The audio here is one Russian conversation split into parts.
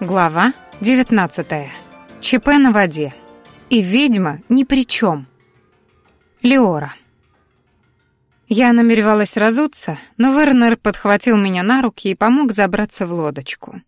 Глава 19. ЧП на воде. И ведьма ни при чем. Леора. Я намеревалась разуться, но Вернер подхватил меня на руки и помог забраться в лодочку.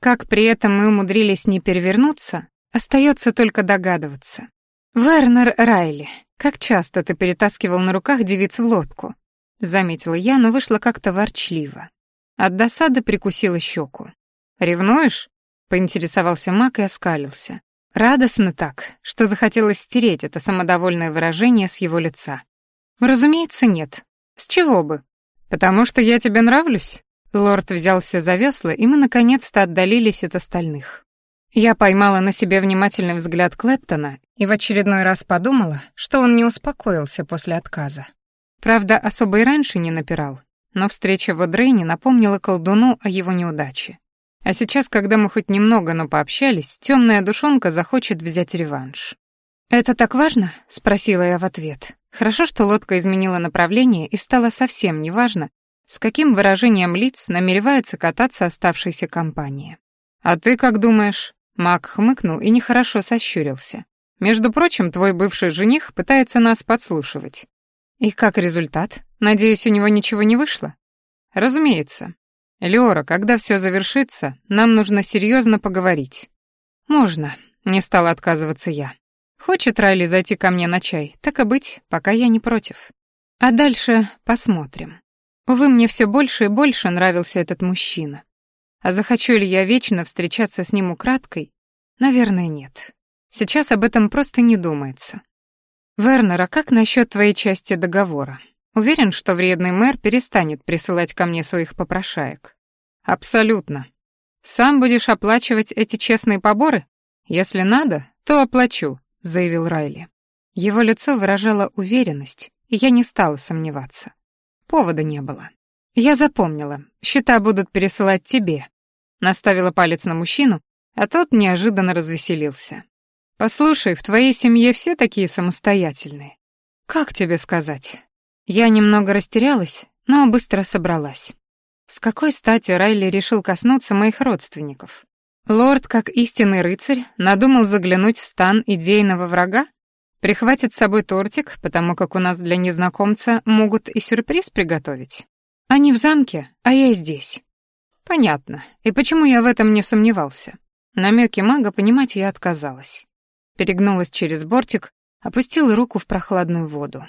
Как при этом мы умудрились не перевернуться, остается только догадываться. «Вернер Райли, как часто ты перетаскивал на руках девиц в лодку?» — заметила я, но вышла как-то ворчливо. От досады прикусила щеку. «Ревнуешь?» Поинтересовался Мак и оскалился. Радостно так, что захотелось стереть это самодовольное выражение с его лица. Разумеется, нет. С чего бы? Потому что я тебе нравлюсь? Лорд взялся за весла, и мы наконец-то отдалились от остальных. Я поймала на себе внимательный взгляд Клэптона и в очередной раз подумала, что он не успокоился после отказа. Правда, особо и раньше не напирал, но встреча в Одрейне напомнила колдуну о его неудаче. А сейчас, когда мы хоть немного, но пообщались, темная душонка захочет взять реванш. «Это так важно?» — спросила я в ответ. Хорошо, что лодка изменила направление и стало совсем неважно, с каким выражением лиц намеревается кататься оставшаяся компания. «А ты как думаешь?» Мак хмыкнул и нехорошо сощурился. «Между прочим, твой бывший жених пытается нас подслушивать». «И как результат? Надеюсь, у него ничего не вышло?» «Разумеется. «Леора, когда все завершится, нам нужно серьезно поговорить». «Можно», — не стала отказываться я. «Хочет Райли зайти ко мне на чай, так и быть, пока я не против. А дальше посмотрим. Увы, мне все больше и больше нравился этот мужчина. А захочу ли я вечно встречаться с ним украдкой? Наверное, нет. Сейчас об этом просто не думается. Вернер, а как насчет твоей части договора? Уверен, что вредный мэр перестанет присылать ко мне своих попрошаек. Абсолютно. Сам будешь оплачивать эти честные поборы? Если надо, то оплачу, заявил Райли. Его лицо выражало уверенность, и я не стала сомневаться. Повода не было. Я запомнила. Счета будут пересылать тебе. Наставила палец на мужчину, а тот неожиданно развеселился. Послушай, в твоей семье все такие самостоятельные. Как тебе сказать? Я немного растерялась, но быстро собралась. С какой стати Райли решил коснуться моих родственников? Лорд, как истинный рыцарь, надумал заглянуть в стан идейного врага? Прихватит с собой тортик, потому как у нас для незнакомца могут и сюрприз приготовить. Они в замке, а я здесь. Понятно. И почему я в этом не сомневался? Намеки мага понимать я отказалась. Перегнулась через бортик, опустила руку в прохладную воду.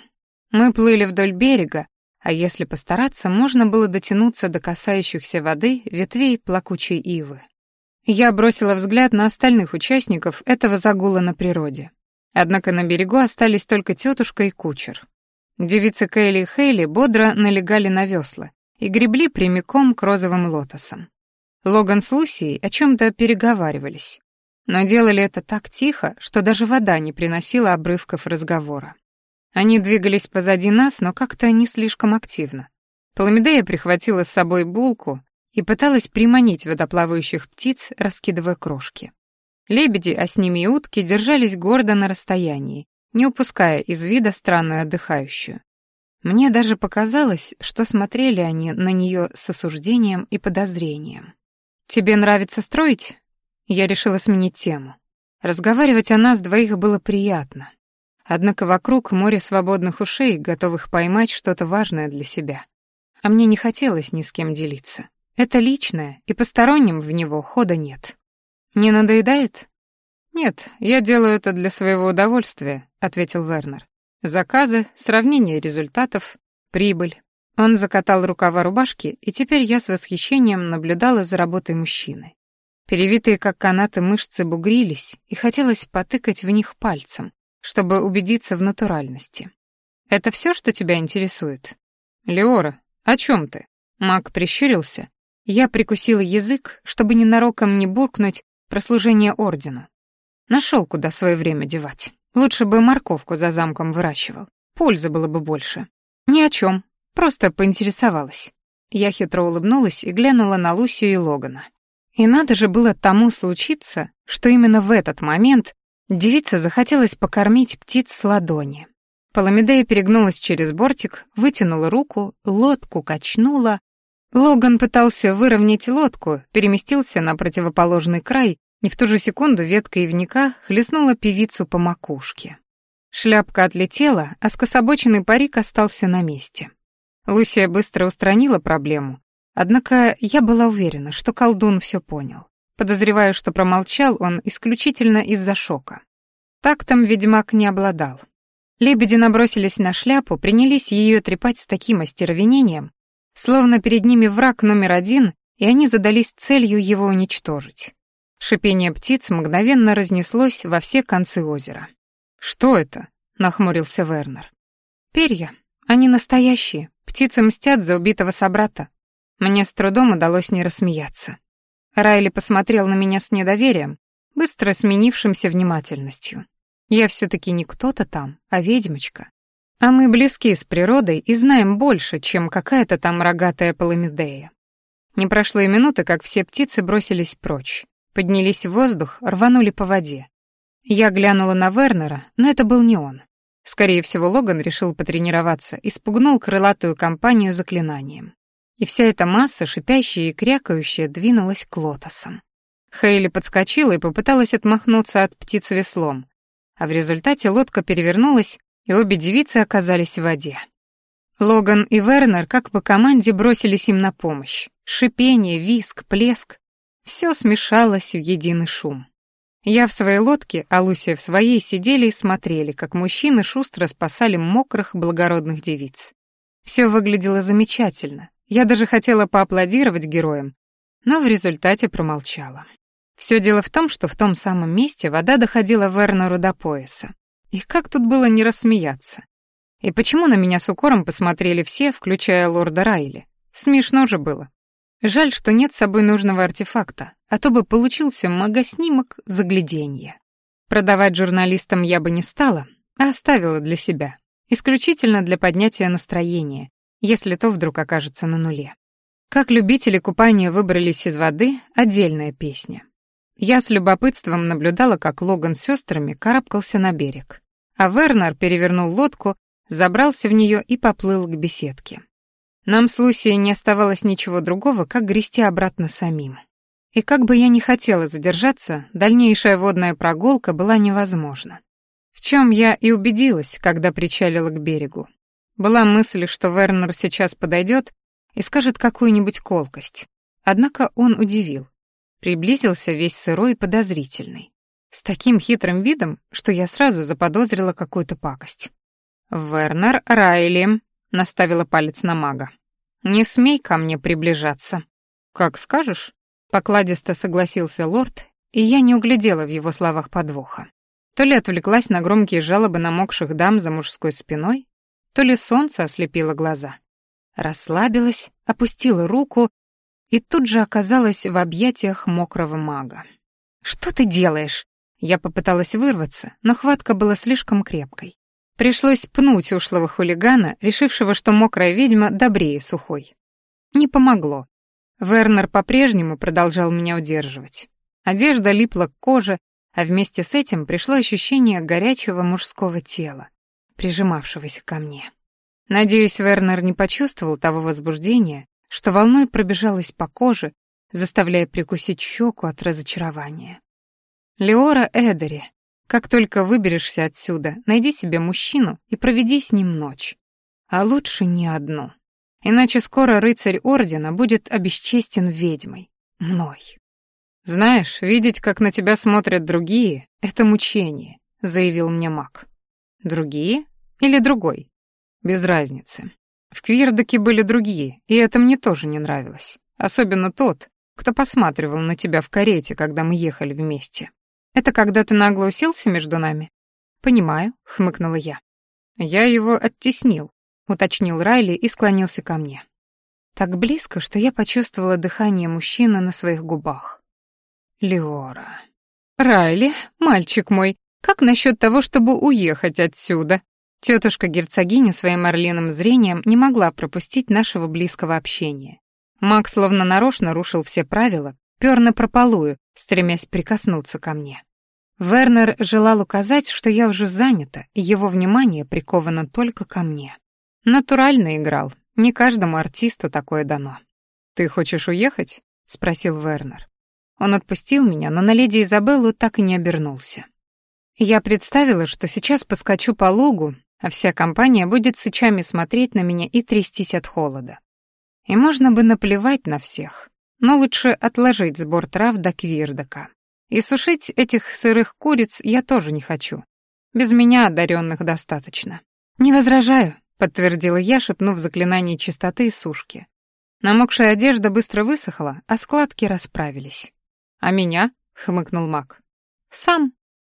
Мы плыли вдоль берега, а если постараться, можно было дотянуться до касающихся воды ветвей плакучей ивы. Я бросила взгляд на остальных участников этого загула на природе. Однако на берегу остались только тетушка и кучер. Девицы Кейли и Хейли бодро налегали на весла и гребли прямиком к розовым лотосам. Логан с Лусией о чем то переговаривались, но делали это так тихо, что даже вода не приносила обрывков разговора. Они двигались позади нас, но как-то не слишком активно. Паламидея прихватила с собой булку и пыталась приманить водоплавающих птиц, раскидывая крошки. Лебеди, а с ними и утки, держались гордо на расстоянии, не упуская из вида странную отдыхающую. Мне даже показалось, что смотрели они на нее с осуждением и подозрением. «Тебе нравится строить?» Я решила сменить тему. Разговаривать о нас двоих было приятно. Однако вокруг море свободных ушей, готовых поймать что-то важное для себя. А мне не хотелось ни с кем делиться. Это личное, и посторонним в него хода нет. Не надоедает? Нет, я делаю это для своего удовольствия, ответил Вернер. Заказы, сравнение результатов, прибыль. Он закатал рукава рубашки, и теперь я с восхищением наблюдала за работой мужчины. Перевитые как канаты мышцы бугрились, и хотелось потыкать в них пальцем, чтобы убедиться в натуральности. Это все, что тебя интересует? Леора, о чем ты? Мак прищурился. Я прикусила язык, чтобы ненароком не буркнуть про служение ордену. Нашел, куда свое время девать. Лучше бы морковку за замком выращивал. Пользы было бы больше. Ни о чем, просто поинтересовалась. Я хитро улыбнулась и глянула на Лусию и Логана. И надо же было тому случиться, что именно в этот момент Девице захотелось покормить птиц с ладони. Паламидея перегнулась через бортик, вытянула руку, лодку качнула. Логан пытался выровнять лодку, переместился на противоположный край, и в ту же секунду ветка ивника хлестнула певицу по макушке. Шляпка отлетела, а скособоченный парик остался на месте. Лусия быстро устранила проблему, однако я была уверена, что колдун все понял. Подозреваю, что промолчал он исключительно из-за шока. Так-там ведьмак не обладал. Лебеди набросились на шляпу, принялись ее трепать с таким остервенением, словно перед ними враг номер один, и они задались целью его уничтожить. Шипение птиц мгновенно разнеслось во все концы озера. «Что это?» — нахмурился Вернер. «Перья. Они настоящие. Птицы мстят за убитого собрата». Мне с трудом удалось не рассмеяться. Райли посмотрел на меня с недоверием, быстро сменившимся внимательностью. Я все таки не кто-то там, а ведьмочка. А мы близки с природой и знаем больше, чем какая-то там рогатая Паламидея. Не прошло и минуты, как все птицы бросились прочь. Поднялись в воздух, рванули по воде. Я глянула на Вернера, но это был не он. Скорее всего, Логан решил потренироваться и спугнул крылатую компанию заклинанием. И вся эта масса, шипящая и крякающая, двинулась к лотосам. Хейли подскочила и попыталась отмахнуться от птиц веслом, а в результате лодка перевернулась, и обе девицы оказались в воде. Логан и Вернер, как по команде, бросились им на помощь. Шипение, виск, плеск все смешалось в единый шум. Я в своей лодке, а Лусия в своей сидели и смотрели, как мужчины шустро спасали мокрых благородных девиц. Все выглядело замечательно. Я даже хотела поаплодировать героям, но в результате промолчала. Все дело в том, что в том самом месте вода доходила Вернеру до пояса. И как тут было не рассмеяться? И почему на меня с укором посмотрели все, включая лорда Райли? Смешно же было. Жаль, что нет с собой нужного артефакта, а то бы получился магоснимок загляденья. Продавать журналистам я бы не стала, а оставила для себя. Исключительно для поднятия настроения, если то вдруг окажется на нуле. Как любители купания выбрались из воды — отдельная песня. Я с любопытством наблюдала, как Логан с сестрами карабкался на берег, а Вернер перевернул лодку, забрался в нее и поплыл к беседке. Нам с Лусией не оставалось ничего другого, как грести обратно самим. И как бы я ни хотела задержаться, дальнейшая водная прогулка была невозможна. В чем я и убедилась, когда причалила к берегу. Была мысль, что Вернер сейчас подойдет и скажет какую-нибудь колкость. Однако он удивил. Приблизился весь сырой и подозрительный. С таким хитрым видом, что я сразу заподозрила какую-то пакость. «Вернер Райли», — наставила палец на мага. «Не смей ко мне приближаться». «Как скажешь», — покладисто согласился лорд, и я не углядела в его словах подвоха. То ли отвлеклась на громкие жалобы намокших дам за мужской спиной, то ли солнце ослепило глаза. Расслабилась, опустила руку и тут же оказалась в объятиях мокрого мага. «Что ты делаешь?» Я попыталась вырваться, но хватка была слишком крепкой. Пришлось пнуть ушлого хулигана, решившего, что мокрая ведьма добрее сухой. Не помогло. Вернер по-прежнему продолжал меня удерживать. Одежда липла к коже, а вместе с этим пришло ощущение горячего мужского тела, прижимавшегося ко мне. Надеюсь, Вернер не почувствовал того возбуждения, что волной пробежалось по коже, заставляя прикусить щеку от разочарования. Леора Эдери, как только выберешься отсюда, найди себе мужчину и проведи с ним ночь. А лучше не одну. Иначе скоро рыцарь Ордена будет обесчестен ведьмой. Мной. «Знаешь, видеть, как на тебя смотрят другие, — это мучение», — заявил мне маг. «Другие? Или другой?» «Без разницы. В Квирдаке были другие, и это мне тоже не нравилось. Особенно тот, кто посматривал на тебя в карете, когда мы ехали вместе. Это когда ты нагло уселся между нами? Понимаю, хмыкнула я. Я его оттеснил, уточнил Райли и склонился ко мне. Так близко, что я почувствовала дыхание мужчины на своих губах. Леора. Райли, мальчик мой, как насчет того, чтобы уехать отсюда? Тетушка герцогиня своим орлиным зрением не могла пропустить нашего близкого общения. Макс словно нарочно рушил все правила, пёр на прополую, стремясь прикоснуться ко мне. Вернер желал указать, что я уже занята, и его внимание приковано только ко мне. Натурально играл, не каждому артисту такое дано. «Ты хочешь уехать?» — спросил Вернер. Он отпустил меня, но на леди Изабеллу так и не обернулся. Я представила, что сейчас поскочу по лугу, а вся компания будет сычами смотреть на меня и трястись от холода. И можно бы наплевать на всех, но лучше отложить сбор трав до Квирдака. И сушить этих сырых куриц я тоже не хочу. Без меня одаренных достаточно. «Не возражаю», — подтвердила я, шепнув заклинание чистоты и сушки. Намокшая одежда быстро высохла, а складки расправились. «А меня?» — хмыкнул маг. «Сам».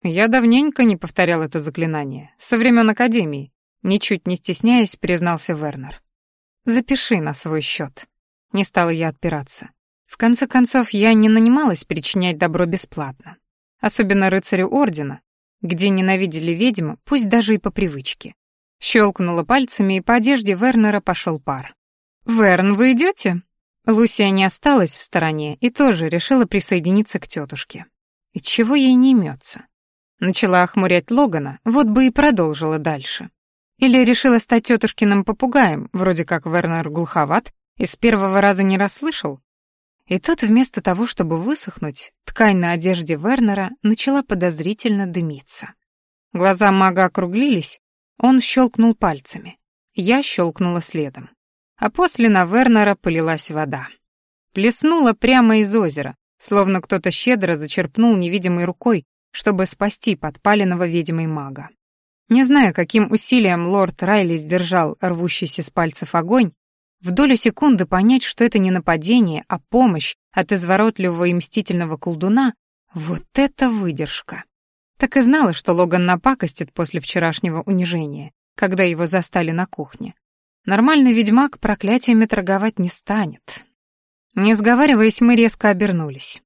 Я давненько не повторял это заклинание, со времен Академии, ничуть не стесняясь, признался Вернер. «Запиши на свой счет. Не стала я отпираться. В конце концов, я не нанималась причинять добро бесплатно. Особенно рыцарю Ордена, где ненавидели ведьму, пусть даже и по привычке. Щелкнула пальцами, и по одежде Вернера пошел пар. «Верн, вы идете? Лусия не осталась в стороне и тоже решила присоединиться к тетушке. И чего ей не имется? Начала охмурять Логана, вот бы и продолжила дальше. Или решила стать тетушкиным попугаем, вроде как Вернер глуховат, и с первого раза не расслышал, и тут вместо того, чтобы высохнуть, ткань на одежде Вернера начала подозрительно дымиться. Глаза мага округлились, он щелкнул пальцами. Я щелкнула следом. А после на Вернера полилась вода. Плеснула прямо из озера, словно кто-то щедро зачерпнул невидимой рукой, чтобы спасти подпаленного ведьмой мага. Не знаю, каким усилием лорд Райли сдержал рвущийся с пальцев огонь, в долю секунды понять, что это не нападение, а помощь от изворотливого и мстительного колдуна, вот это выдержка. Так и знала, что Логан напакостит после вчерашнего унижения, когда его застали на кухне. Нормальный ведьмак проклятиями торговать не станет. Не сговариваясь, мы резко обернулись.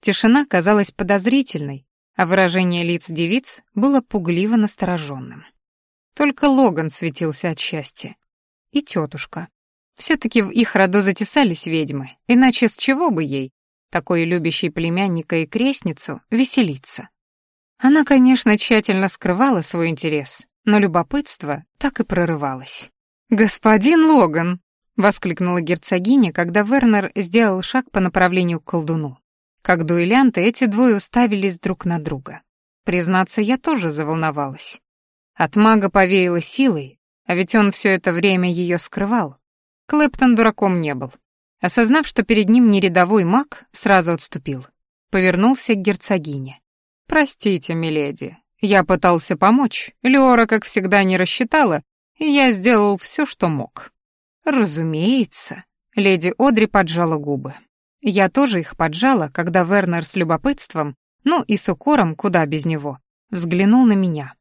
Тишина казалась подозрительной, а выражение лиц девиц было пугливо настороженным. Только Логан светился от счастья. И тетушка. Все-таки в их роду затесались ведьмы, иначе с чего бы ей, такой любящей племянника и крестницу, веселиться? Она, конечно, тщательно скрывала свой интерес, но любопытство так и прорывалось. «Господин Логан!» — воскликнула герцогиня, когда Вернер сделал шаг по направлению к колдуну. Как дуэлянты, эти двое уставились друг на друга. Признаться, я тоже заволновалась. От мага повеяло силой, а ведь он все это время ее скрывал, Клэптон дураком не был. Осознав, что перед ним не рядовой маг, сразу отступил. Повернулся к герцогине. «Простите, миледи, я пытался помочь. Леора, как всегда, не рассчитала, и я сделал все, что мог». «Разумеется», — леди Одри поджала губы. Я тоже их поджала, когда Вернер с любопытством, ну и с укором, куда без него, взглянул на меня.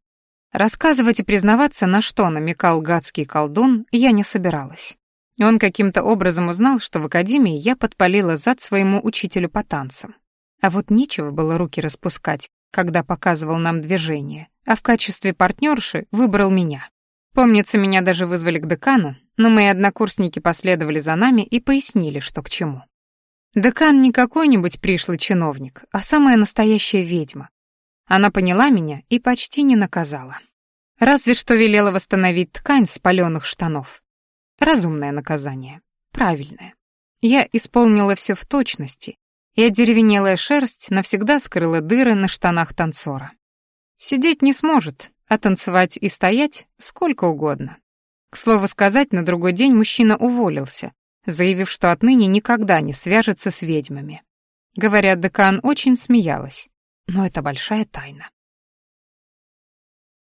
Рассказывать и признаваться, на что намекал гадский колдун, я не собиралась. Он каким-то образом узнал, что в академии я подпалила зад своему учителю по танцам. А вот нечего было руки распускать, когда показывал нам движение, а в качестве партнерши выбрал меня. Помнится, меня даже вызвали к декану, но мои однокурсники последовали за нами и пояснили, что к чему. Декан не какой-нибудь пришлый чиновник, а самая настоящая ведьма. Она поняла меня и почти не наказала. Разве что велела восстановить ткань с штанов. Разумное наказание. Правильное. Я исполнила все в точности, и одеревенелая шерсть навсегда скрыла дыры на штанах танцора. Сидеть не сможет, а танцевать и стоять сколько угодно. К слову сказать, на другой день мужчина уволился, заявив, что отныне никогда не свяжется с ведьмами. Говорят, декан очень смеялась, но это большая тайна.